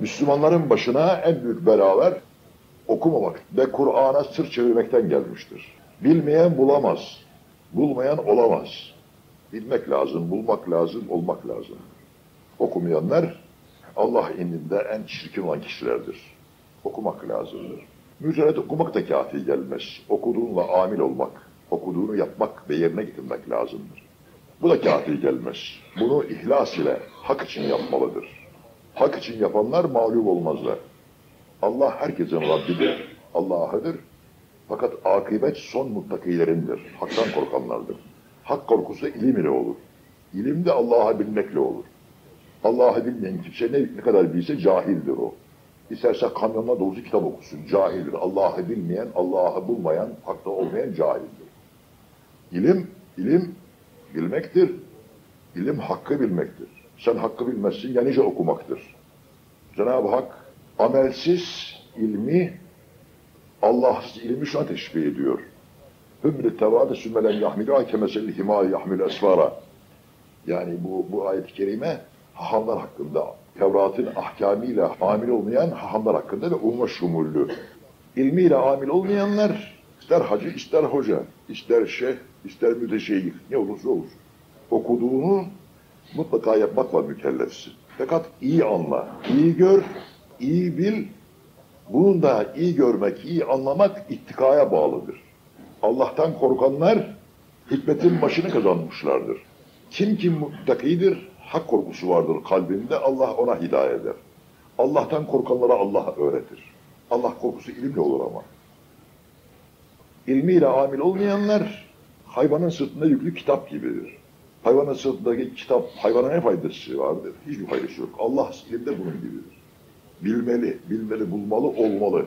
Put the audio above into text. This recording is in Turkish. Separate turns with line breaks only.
Müslümanların başına en büyük belalar okumamak ve Kur'an'a sırt çevirmekten gelmiştir. Bilmeyen bulamaz, bulmayan olamaz. Bilmek lazım, bulmak lazım, olmak lazım. Okumayanlar Allah indinde en çirkin olan kişilerdir. Okumak lazımdır. Mücerret okumak da kafi gelmez. Okuduğunla amil olmak, okuduğunu yapmak ve yerine getirmek lazımdır. Bu da kafi gelmez. Bunu ihlas ile hak için yapmalıdır. Hak için yapanlar mağlup olmazlar. Allah herkesin Rabbidir, Allah'ıdır. Fakat akıbet son muttakilerindir, haktan korkanlardır. Hak korkusu ilim ile olur. İlim de Allah'ı bilmekle olur. Allah'ı bilmeyen kimse ne, ne kadar bilse cahildir o. İsterse kamyonla dolusu kitap okusun, cahildir. Allah'ı bilmeyen, Allah'ı bulmayan, hakta olmayan cahildir. İlim, ilim bilmektir. İlim hakkı bilmektir. Sen hakkı bilmezsin, ya nice okumaktır. Cenab-ı Hak amelsiz ilmi, Allahsız ilmi şuna teşbih ediyor. Hümri tevade sümmelen yahmilu kemesel himâ yahmil esfara. Yani bu, bu ayet-i kerime hahamlar hakkında, Tevrat'ın ahkamıyla amil olmayan hahamlar hakkında ve umma şumullü. İlmiyle amil olmayanlar, ister hacı, ister hoca, ister şeyh, ister müteşeyyih, ne olursa olur. Okuduğunu mutlaka yapmakla mükellefsin. Fakat iyi anla, iyi gör, iyi bil, bunun da iyi görmek, iyi anlamak ittikaya bağlıdır. Allah'tan korkanlar hikmetin başını kazanmışlardır. Kim kim muttakidir, hak korkusu vardır kalbinde, Allah ona hidayet eder. Allah'tan korkanlara Allah öğretir. Allah korkusu ilimle olur ama. İlmiyle amil olmayanlar hayvanın sırtında yüklü kitap gibidir. Hayvanın sırtındaki kitap hayvana ne faydası vardır? Hiçbir faydası yok. Allah ilimde bunun gibidir. Bilmeli, bilmeli, bulmalı, olmalı.